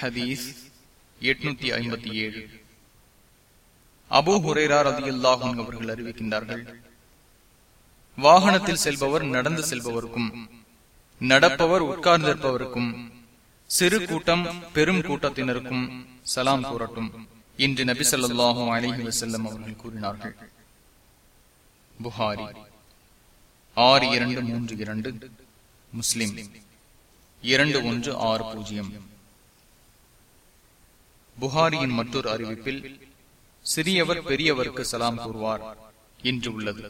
ஹதீஸ் எட்நூத்தி ஐம்பத்தி ஏழு. அபு ஹுரேரா ரதியுல்லாஹும் அவர்கள் அறிவிக்கின்றார்கள் வாகனத்தில் செல்பவர் நடந்து செல்பவருக்கும் நடப்பவர் உட்கார்ந்திருப்பவருக்கும் சிறு கூட்டம் பெரும் கூட்டத்தினருக்கும் சலாம் கூறட்டும் என்று நபி சொல்லாஹும் அலிஹி வசல்லம் அவர்கள் கூறினார்கள். புகாரி ஆறு இரண்டு மூன்று இரண்டு முஸ்லிம் இரண்டு ஒன்று ஆறு பூஜ்ஜியம். புகாரியின் மற்றொரு அறிவிப்பில் சிறியவர் பெரியவருக்கு சலாம் கூறுவார் என்று உள்ளது.